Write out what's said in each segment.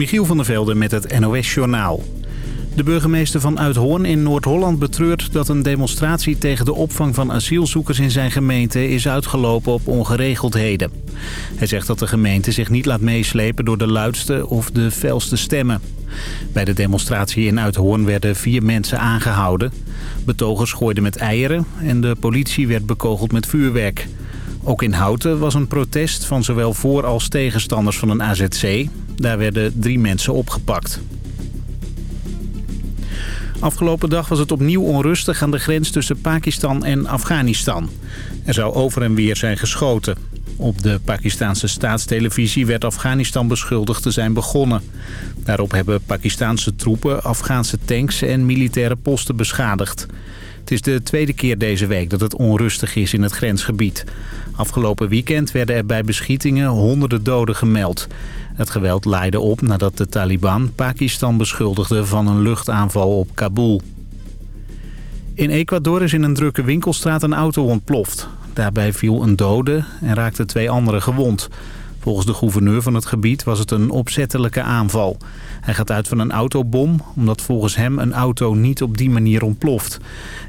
Michiel van der Velde met het NOS-journaal. De burgemeester van Uithoorn in Noord-Holland betreurt dat een demonstratie tegen de opvang van asielzoekers in zijn gemeente is uitgelopen op ongeregeldheden. Hij zegt dat de gemeente zich niet laat meeslepen door de luidste of de felste stemmen. Bij de demonstratie in Uithoorn werden vier mensen aangehouden. Betogers gooiden met eieren en de politie werd bekogeld met vuurwerk. Ook in Houten was een protest van zowel voor- als tegenstanders van een AZC. Daar werden drie mensen opgepakt. Afgelopen dag was het opnieuw onrustig aan de grens tussen Pakistan en Afghanistan. Er zou over en weer zijn geschoten. Op de Pakistanse staatstelevisie werd Afghanistan beschuldigd te zijn begonnen. Daarop hebben Pakistanse troepen Afghaanse tanks en militaire posten beschadigd. Het is de tweede keer deze week dat het onrustig is in het grensgebied. Afgelopen weekend werden er bij beschietingen honderden doden gemeld. Het geweld leidde op nadat de Taliban Pakistan beschuldigde van een luchtaanval op Kabul. In Ecuador is in een drukke winkelstraat een auto ontploft. Daarbij viel een dode en raakten twee anderen gewond. Volgens de gouverneur van het gebied was het een opzettelijke aanval. Hij gaat uit van een autobom, omdat volgens hem een auto niet op die manier ontploft.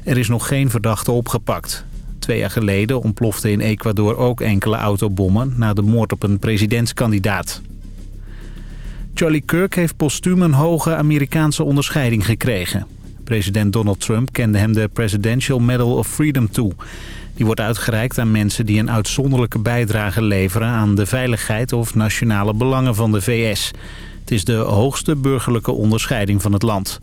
Er is nog geen verdachte opgepakt. Twee jaar geleden ontplofte in Ecuador ook enkele autobommen... na de moord op een presidentskandidaat. Charlie Kirk heeft postuum een hoge Amerikaanse onderscheiding gekregen. President Donald Trump kende hem de Presidential Medal of Freedom toe. Die wordt uitgereikt aan mensen die een uitzonderlijke bijdrage leveren... aan de veiligheid of nationale belangen van de VS. Het is de hoogste burgerlijke onderscheiding van het land.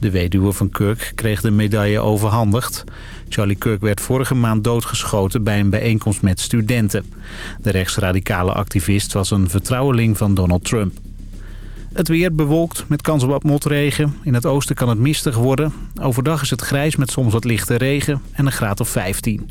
De weduwe van Kirk kreeg de medaille overhandigd. Charlie Kirk werd vorige maand doodgeschoten bij een bijeenkomst met studenten. De rechtsradicale activist was een vertrouweling van Donald Trump. Het weer bewolkt met kans op wat motregen. In het oosten kan het mistig worden. Overdag is het grijs met soms wat lichte regen en een graad of 15.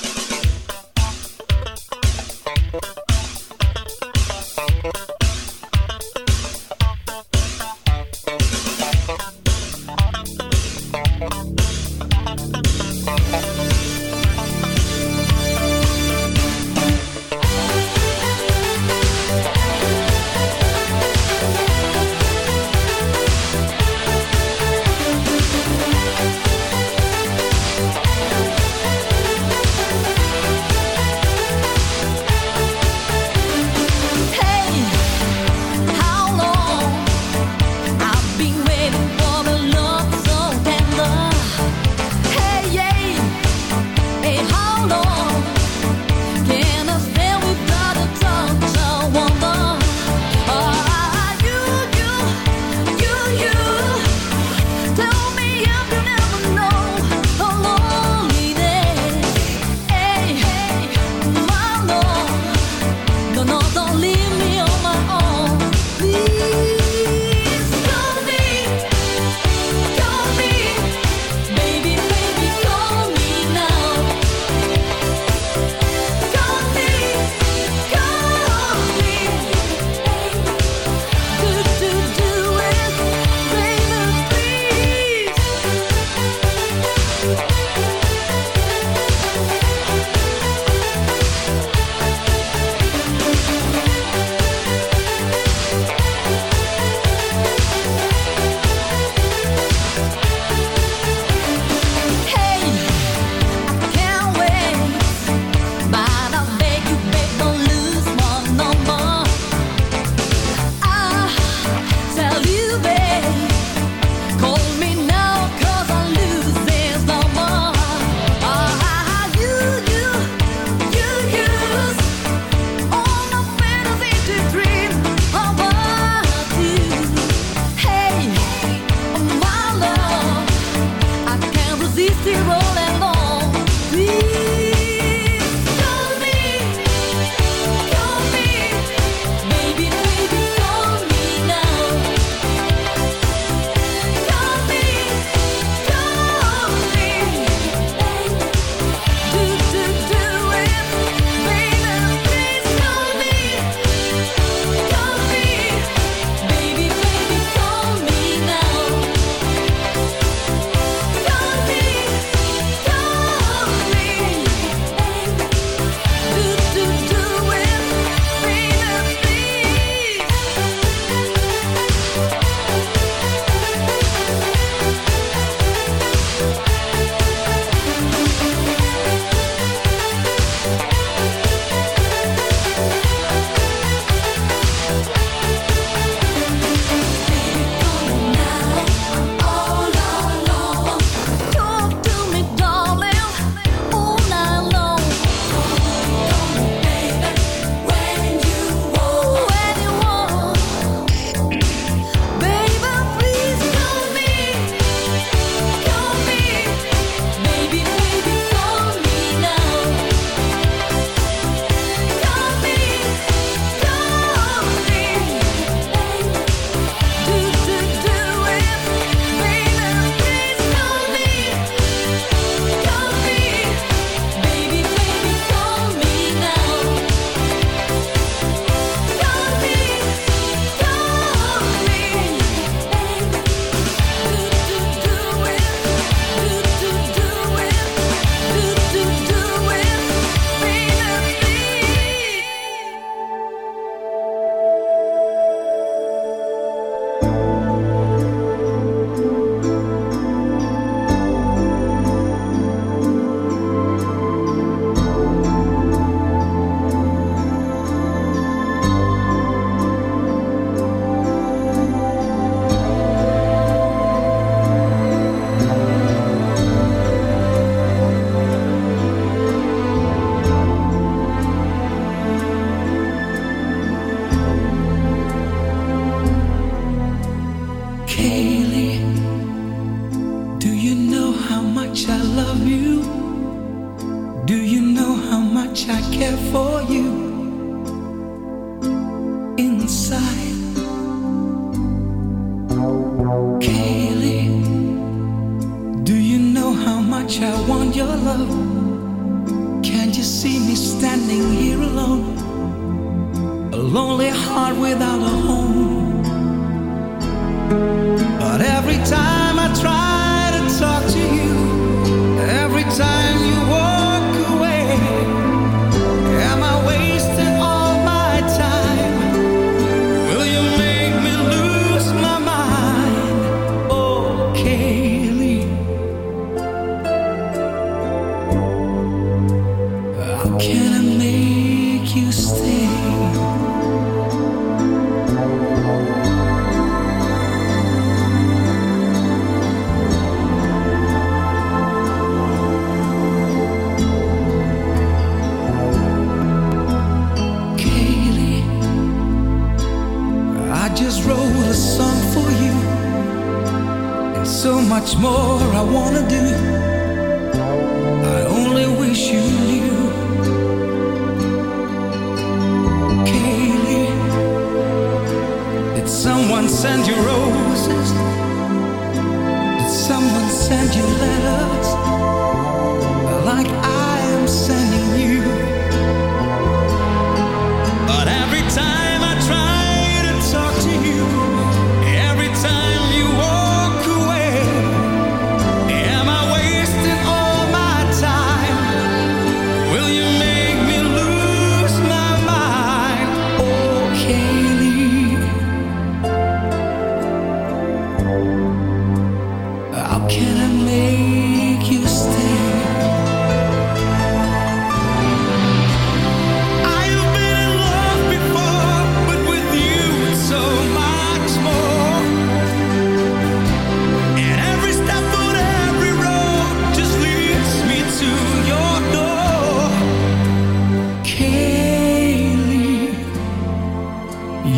Kaylee,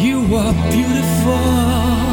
you are beautiful.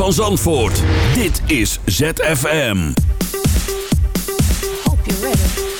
van Zandvoort. Dit is ZFM. Hope you're ready.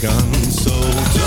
begun so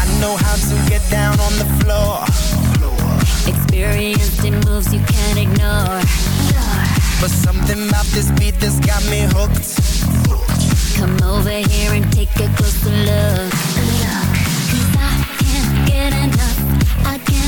I know how to get down on the floor. Experienced in moves you can't ignore. But something about this beat that's got me hooked. Come over here and take a closer look. Cause I can't get enough. I can't